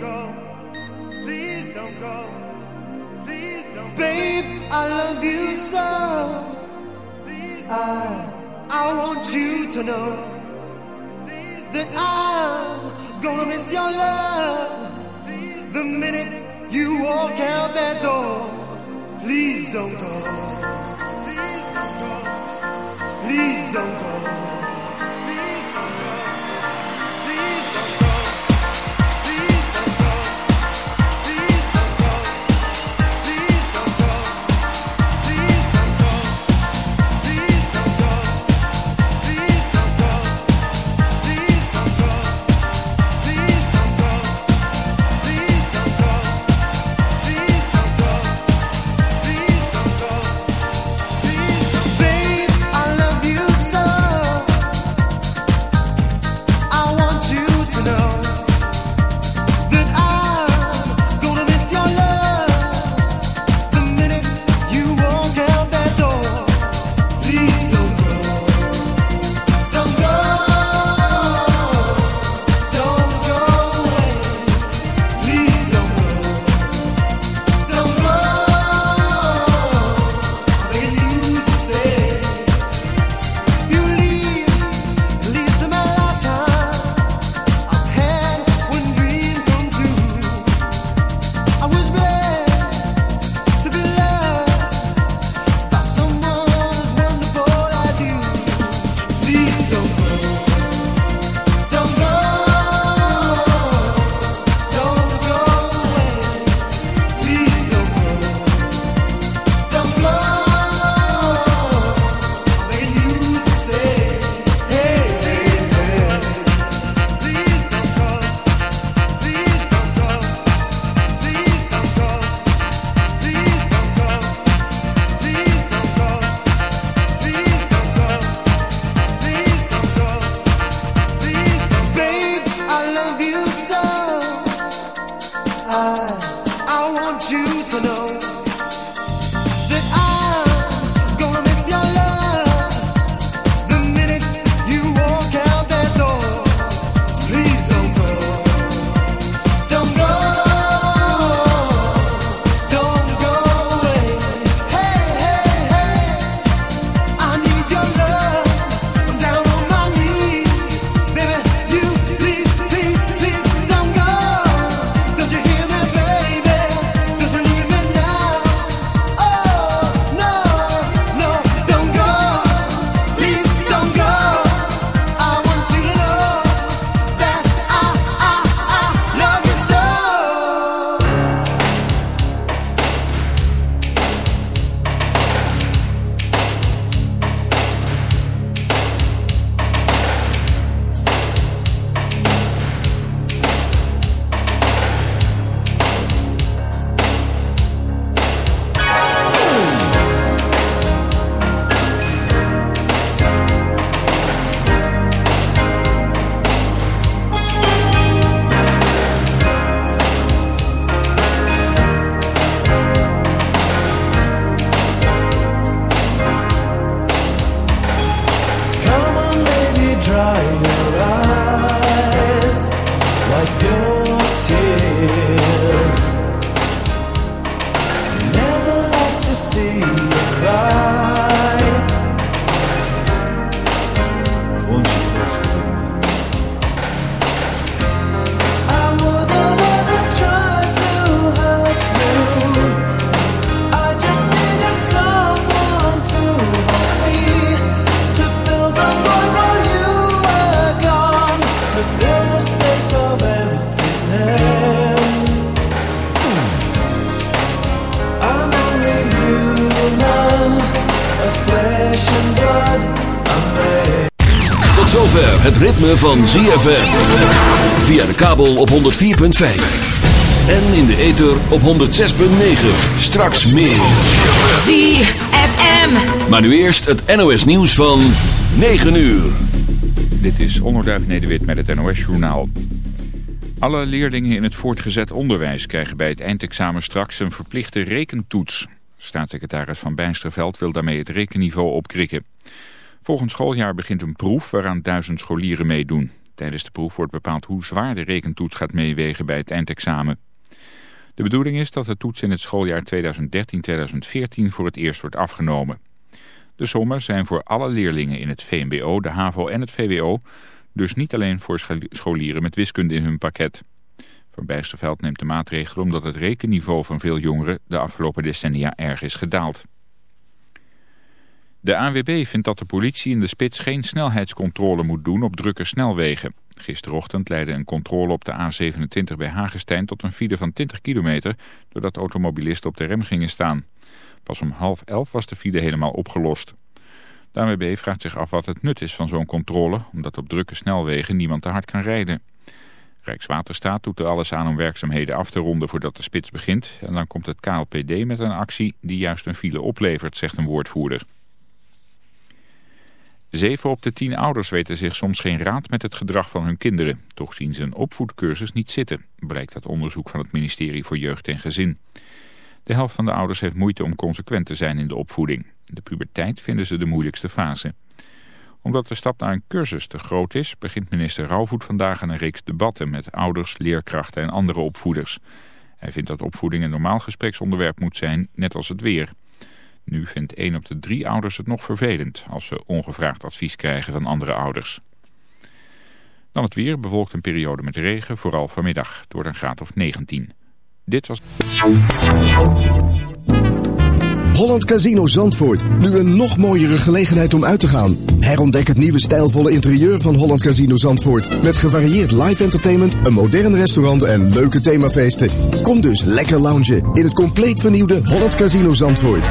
don't go. Please don't go. Please don't Babe, I love you so. Please I, I want you to know that I'm gonna miss your love. The minute you walk out that door, Please don't go. please don't go. Please don't go. Van ZFM. Via de kabel op 104.5. En in de ether op 106.9. Straks meer. ZFM. Maar nu eerst het NOS nieuws van 9 uur. Dit is Onderduif Nederwit met het NOS Journaal. Alle leerlingen in het voortgezet onderwijs krijgen bij het eindexamen straks een verplichte rekentoets. Staatssecretaris Van Bijsterveld wil daarmee het rekenniveau opkrikken. Volgend schooljaar begint een proef waaraan duizend scholieren meedoen. Tijdens de proef wordt bepaald hoe zwaar de rekentoets gaat meewegen bij het eindexamen. De bedoeling is dat de toets in het schooljaar 2013-2014 voor het eerst wordt afgenomen. De sommen zijn voor alle leerlingen in het VMBO, de HAVO en het VWO, dus niet alleen voor scholieren met wiskunde in hun pakket. Van Bijsterveld neemt de maatregel omdat het rekenniveau van veel jongeren de afgelopen decennia erg is gedaald. De ANWB vindt dat de politie in de spits geen snelheidscontrole moet doen op drukke snelwegen. Gisterochtend leidde een controle op de A27 bij Hagestein tot een file van 20 kilometer... doordat automobilisten op de rem gingen staan. Pas om half elf was de file helemaal opgelost. De ANWB vraagt zich af wat het nut is van zo'n controle... omdat op drukke snelwegen niemand te hard kan rijden. Rijkswaterstaat doet er alles aan om werkzaamheden af te ronden voordat de spits begint... en dan komt het KLPD met een actie die juist een file oplevert, zegt een woordvoerder. Zeven op de tien ouders weten zich soms geen raad met het gedrag van hun kinderen. Toch zien ze een opvoedcursus niet zitten, blijkt uit onderzoek van het ministerie voor Jeugd en Gezin. De helft van de ouders heeft moeite om consequent te zijn in de opvoeding. De puberteit vinden ze de moeilijkste fase. Omdat de stap naar een cursus te groot is, begint minister Rauwvoet vandaag aan een reeks debatten met ouders, leerkrachten en andere opvoeders. Hij vindt dat opvoeding een normaal gespreksonderwerp moet zijn, net als het weer. Nu vindt 1 op de drie ouders het nog vervelend als ze ongevraagd advies krijgen van andere ouders. Dan het weer, bewolkt een periode met regen, vooral vanmiddag. door een graad of 19. Dit was... Holland Casino Zandvoort. Nu een nog mooiere gelegenheid om uit te gaan. Herontdek het nieuwe stijlvolle interieur van Holland Casino Zandvoort. Met gevarieerd live entertainment, een modern restaurant en leuke themafeesten. Kom dus lekker loungen in het compleet vernieuwde Holland Casino Zandvoort.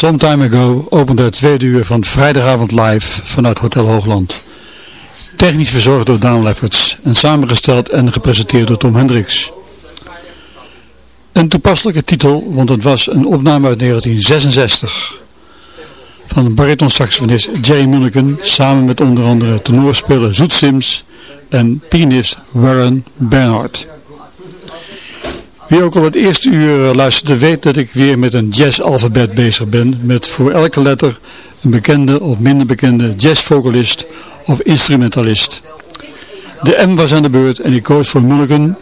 Met Sometime Ago opende het tweede uur van vrijdagavond live vanuit Hotel Hoogland. Technisch verzorgd door Daan Lefferts en samengesteld en gepresenteerd door Tom Hendricks. Een toepasselijke titel, want het was een opname uit 1966 van bariton-saxofonist Jay Mulligan samen met onder andere tenorspeler Zoet Sims en pianist Warren Bernhardt. Wie ook al het eerste uur eh, luisterde weet dat ik weer met een jazz-alfabet bezig ben. Met voor elke letter een bekende of minder bekende jazzvocalist of instrumentalist. De M was aan de beurt en ik koos voor Mulligan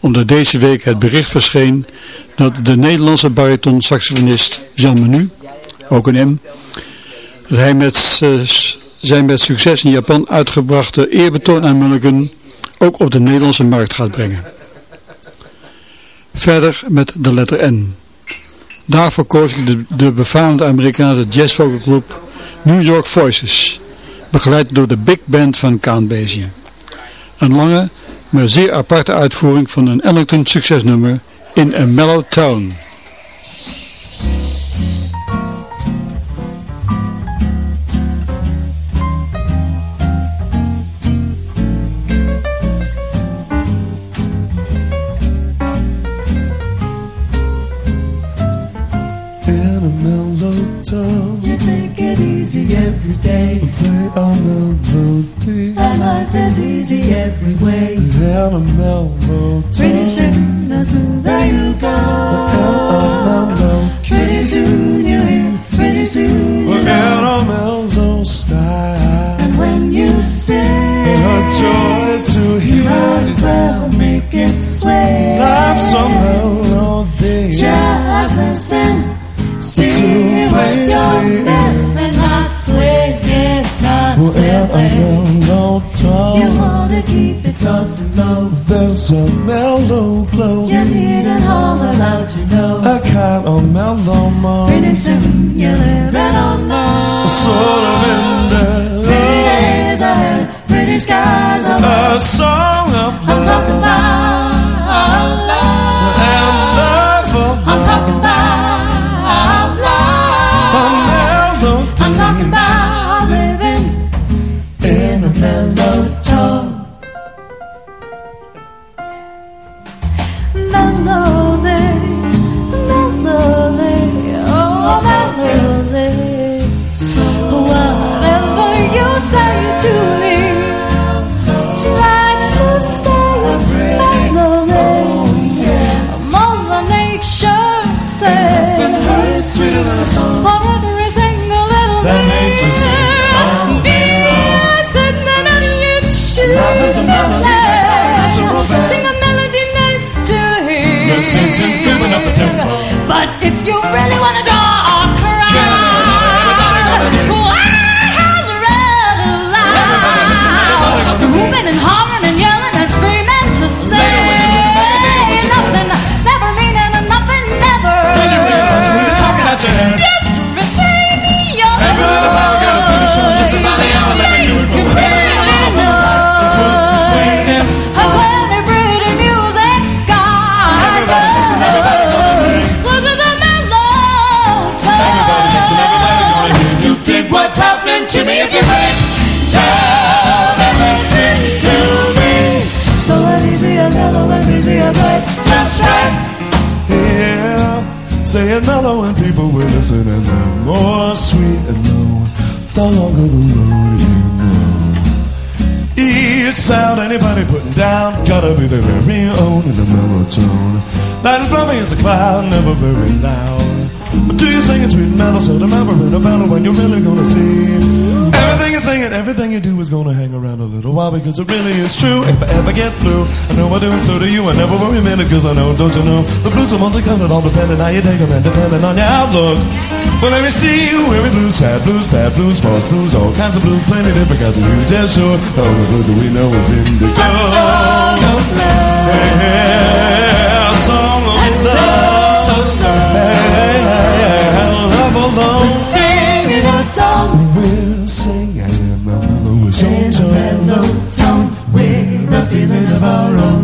omdat deze week het bericht verscheen dat de Nederlandse bariton-saxofonist Jean Menu, ook een M, dat hij met zijn met succes in Japan uitgebrachte eerbetoon aan Mulligan ook op de Nederlandse markt gaat brengen. Verder met de letter N. Daarvoor koos ik de, de befaamde Amerikaanse jazzvogelgroep New York Voices, begeleid door de big band van Count Basie. Een lange, maar zeer aparte uitvoering van een Ellington succesnummer in a mellow tone. down a mellow. Twenty-seven. some mellow glow. You needn't holler out, you know. No sense in giving up the tempo. But if you really want to draw saying mellow and people will listen and they're more sweet and low. The longer the road you know. Each sound anybody putting down gotta be their very own in a mellow tone. Light fluffy as a cloud, never very loud. But do you sing it sweet and mellow, seldom ever in a battle when you're really gonna see? Everything you sing and everything you do is gonna hang around a little while because it really is true. If I ever get blue, I know I do, and so do you. I never worry a minute cause I know, don't you know? The blues are multicolored, all depending on how you take them and depending on your outlook. Well, let me see you every blues, sad blues, bad blues, false blues, all kinds of blues, plenty different kinds of blues. Yeah, sure. The only blues that we know is indigo. A song of love. Yeah, a song of love. Love. We're singing a song. We're singing a mellow song. In a mellow tone with a feeling of our own.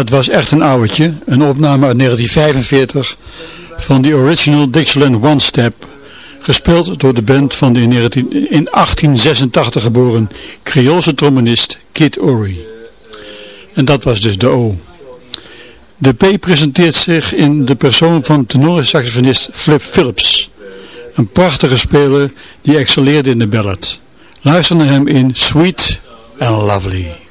Dat was echt een ouwtje, een opname uit 1945 van de original Dixieland One Step, gespeeld door de band van de in 1886 geboren Creoolse trombonist Kid Ory. En dat was dus de O. De P presenteert zich in de persoon van tenorsaxofonist Flip Phillips, een prachtige speler die excelleerde in de ballad. Luister naar hem in Sweet and Lovely.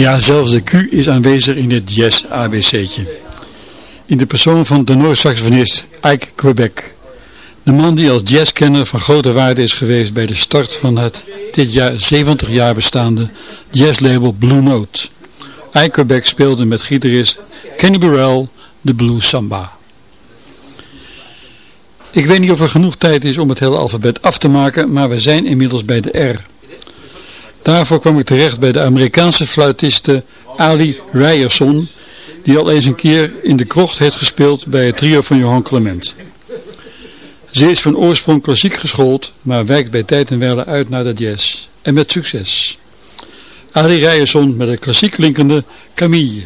Ja, zelfs de Q is aanwezig in dit jazz ABC'tje. In de persoon van de Noord-saxofonist Ike Quebec. De man die als jazzkenner van grote waarde is geweest bij de start van het dit jaar 70 jaar bestaande jazzlabel Blue Note. Ike Quebec speelde met gitarist Kenny Burrell de Blue Samba. Ik weet niet of er genoeg tijd is om het hele alfabet af te maken, maar we zijn inmiddels bij de R. Daarvoor kwam ik terecht bij de Amerikaanse fluitiste Ali Ryerson, die al eens een keer in de krocht heeft gespeeld bij het trio van Johan Clement. Ze is van oorsprong klassiek geschoold, maar wijkt bij tijd en wijle uit naar de jazz. En met succes. Ali Ryerson met een klassiek klinkende Camille.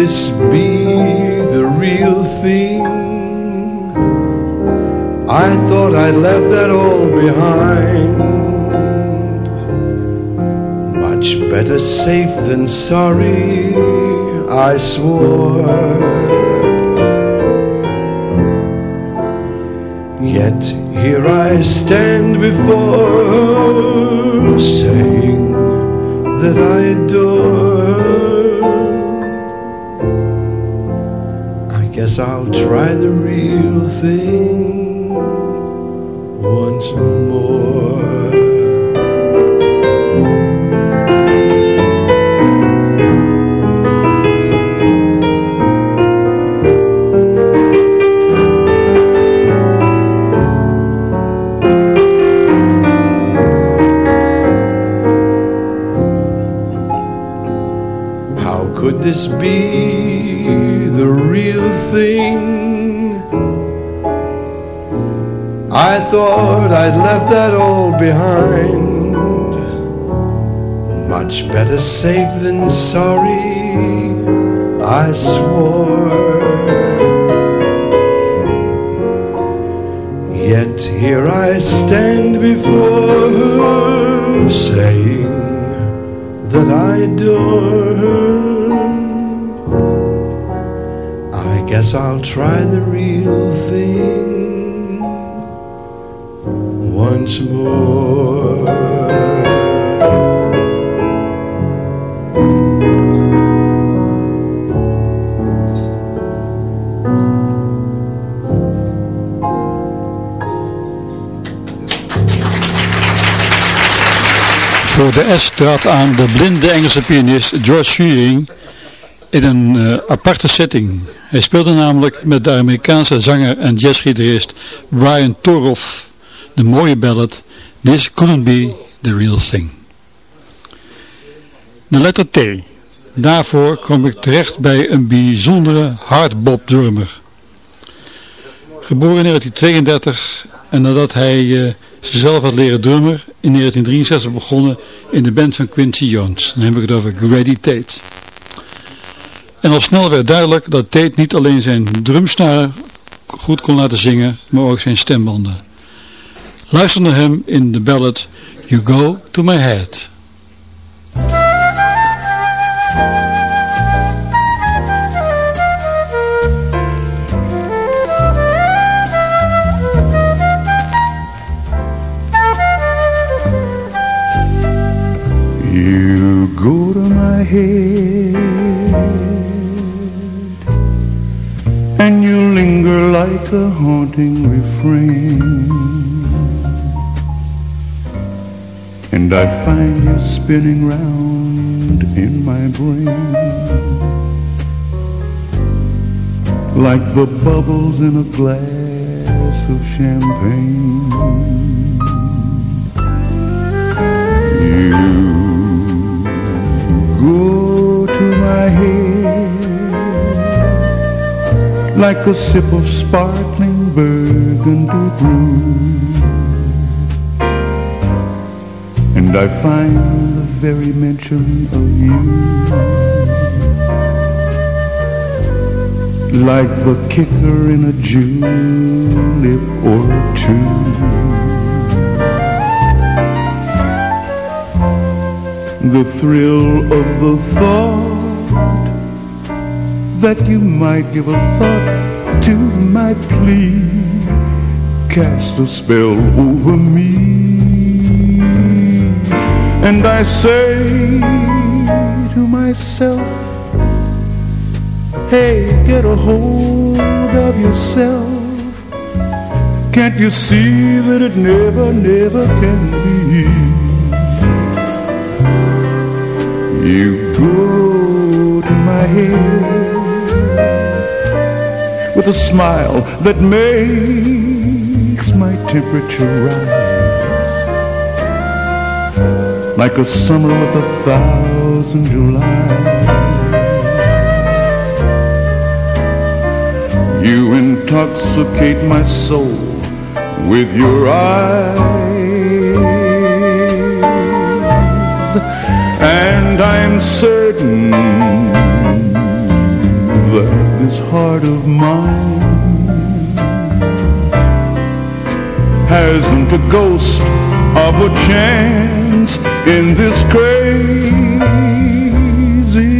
This be the real thing? I thought I'd left that all behind. Much better safe than sorry, I swore. Yet here I stand before her, saying that I adore. Guess I'll try the real thing once more. Thought I'd left that all behind. Much better safe than sorry, I swore. Yet here I stand before her, saying that I adore her. I guess I'll try the real thing once. Voor de S trad aan de blinde Engelse pianist George Shearing in een eh, aparte setting. Hij speelde namelijk met de Amerikaanse zanger en jazzgitarist Brian Toroff de mooie ballad This Couldn't Be The Real Thing. De letter T. Daarvoor kom ik terecht bij een bijzondere hardbop drummer. Geboren in 1932 en nadat hij eh, zichzelf had leren drummer, in 1963 begonnen in de band van Quincy Jones. Dan heb ik het over Grady Tate. En al snel werd duidelijk dat Tate niet alleen zijn drumsnaren goed kon laten zingen, maar ook zijn stembanden. Luister naar hem in de ballad You Go To My Head. You go to my head and you linger like a haunting refrain. And I find you spinning round in my brain like the bubbles in a glass of champagne. You go to my head like a sip of sparkling burgundy brew. And I find the very mention of you like the kicker in a julep or two. the thrill of the thought that you might give a thought to my plea cast a spell over me and I say to myself hey get a hold of yourself can't you see that it never never can be you go to my head with a smile that makes my temperature rise. Like a summer with a thousand Julys. You intoxicate my soul with your eyes, and I'm certain that this heart of mine hasn't a ghost of a chance in this crazy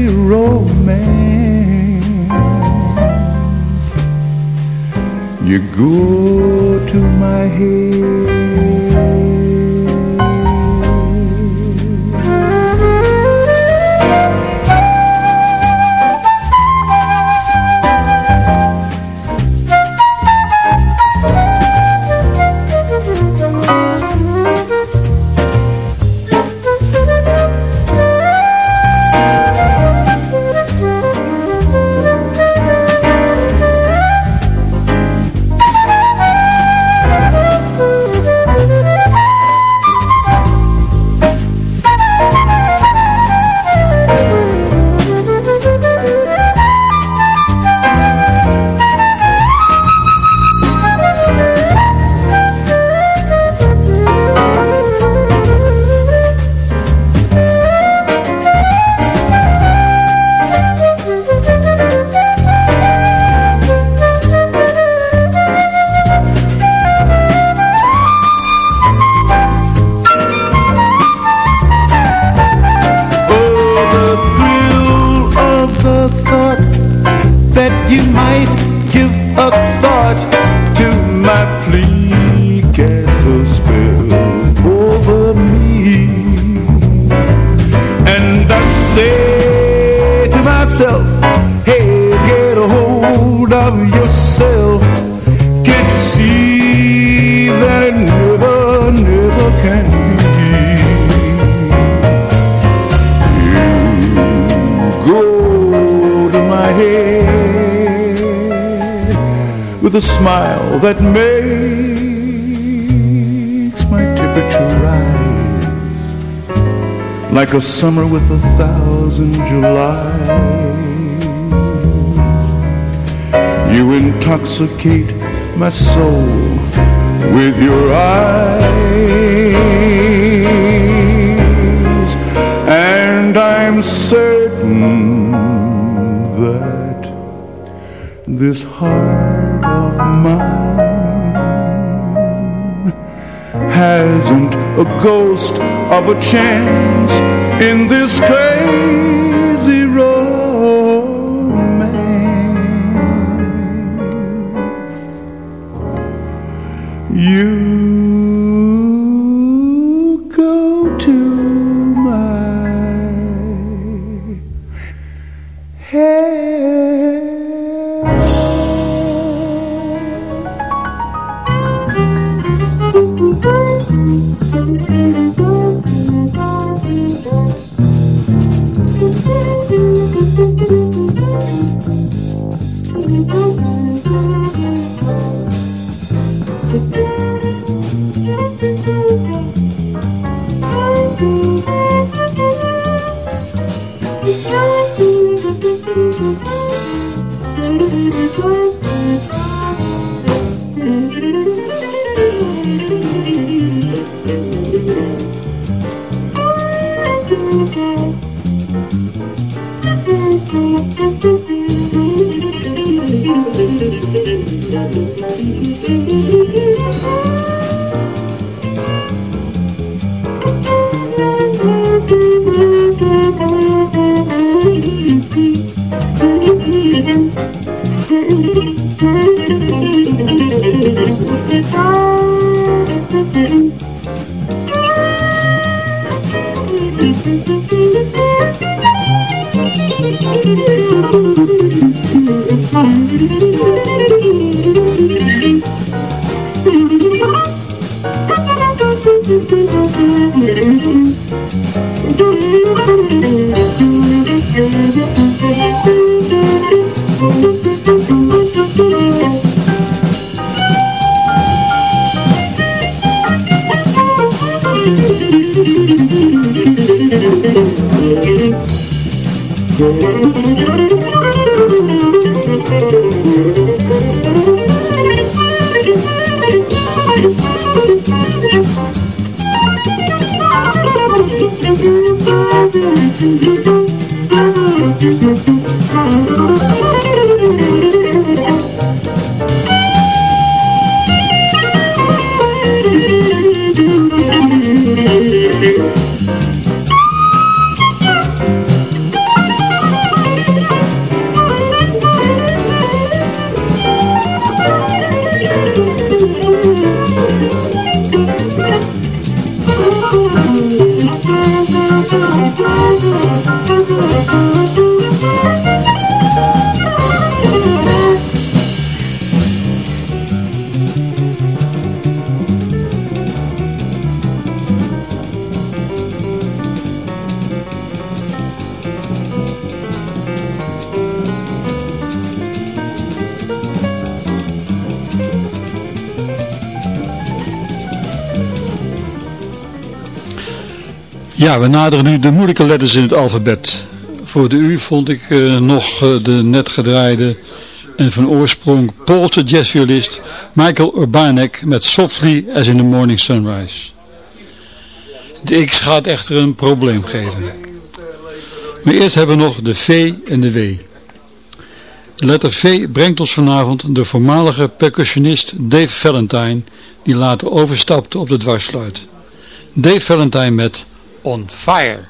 romance. You go to my head. Summer with a thousand Julys. You intoxicate my soul with your eyes, and I'm certain that this heart of mine hasn't a ghost of a chance in this crazy romance. You Mm-hmm. We naderen nu de moeilijke letters in het alfabet. Voor de U vond ik uh, nog uh, de net gedraaide en van oorsprong Poolse jazzviolist Michael Urbanek met Softly as in the Morning Sunrise. De X gaat echter een probleem geven. Maar eerst hebben we nog de V en de W. De letter V brengt ons vanavond de voormalige percussionist Dave Valentine, die later overstapte op de dwarsfluit. Dave Valentine met On Fire.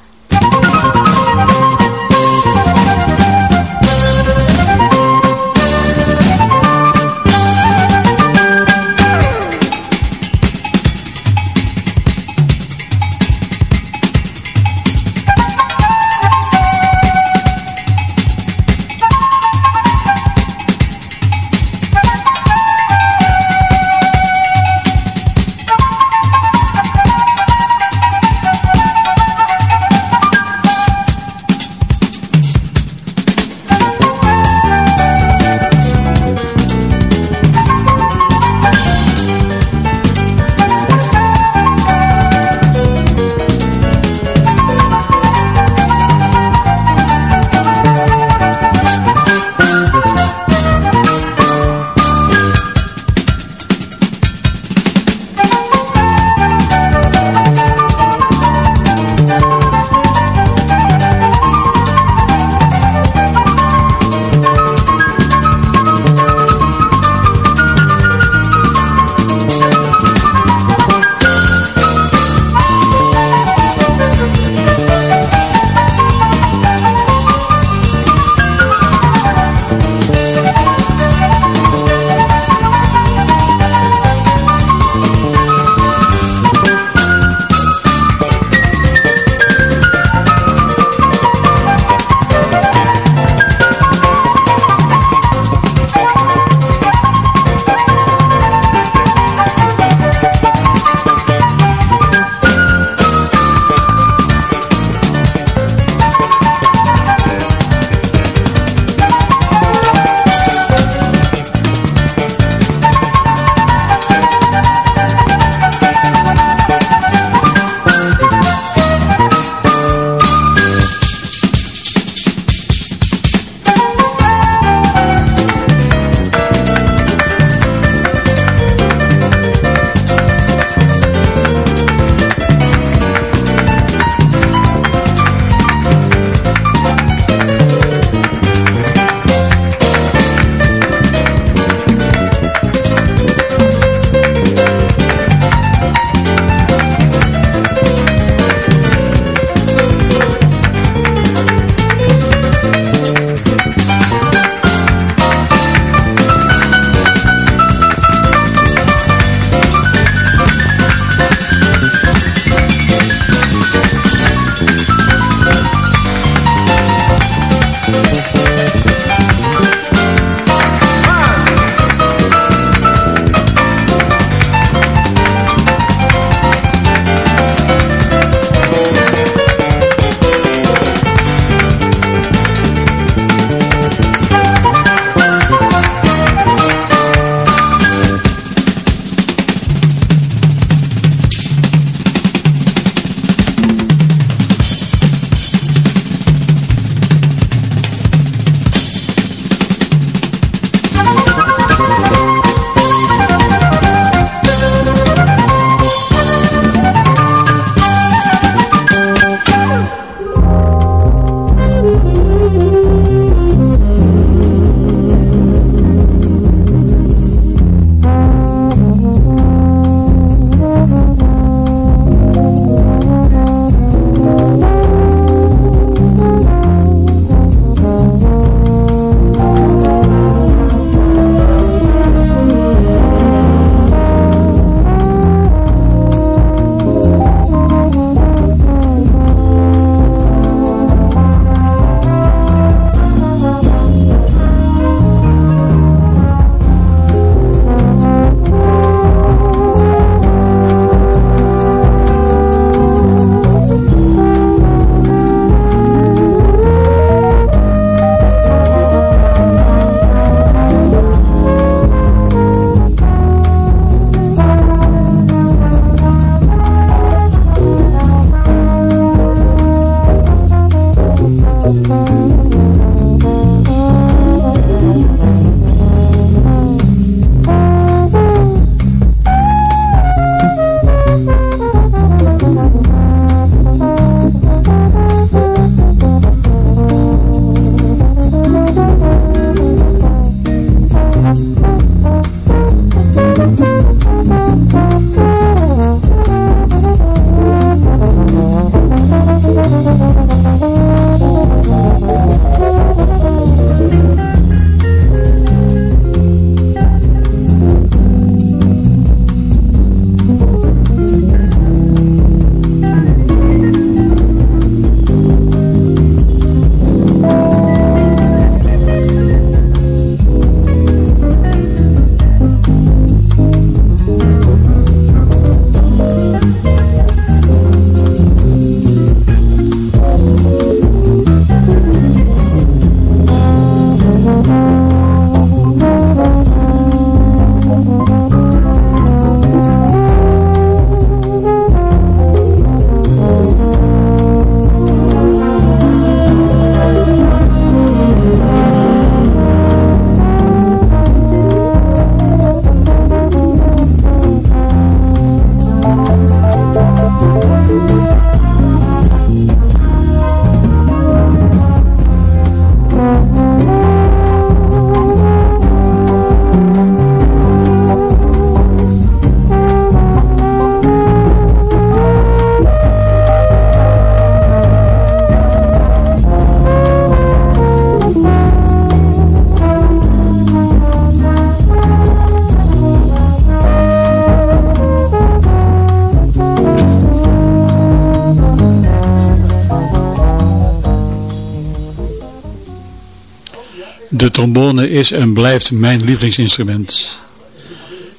Trombone is en blijft mijn lievelingsinstrument.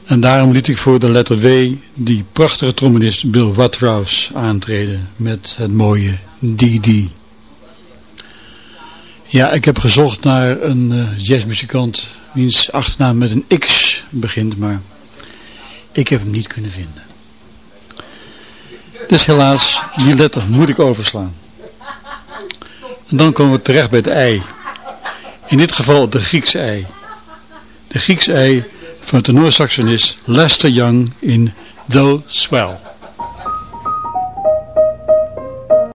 En daarom liet ik voor de letter W die prachtige trombonist Bill Watrous aantreden met het mooie DD. Ja, ik heb gezocht naar een uh, jazzmuzikant wiens achternaam met een X begint, maar ik heb hem niet kunnen vinden. Dus helaas, die letter moet ik overslaan. En dan komen we terecht bij het ei. In dit geval de Griekse ei. De Griekse ei van de tenorsaxonist Lester Young in Though Swell.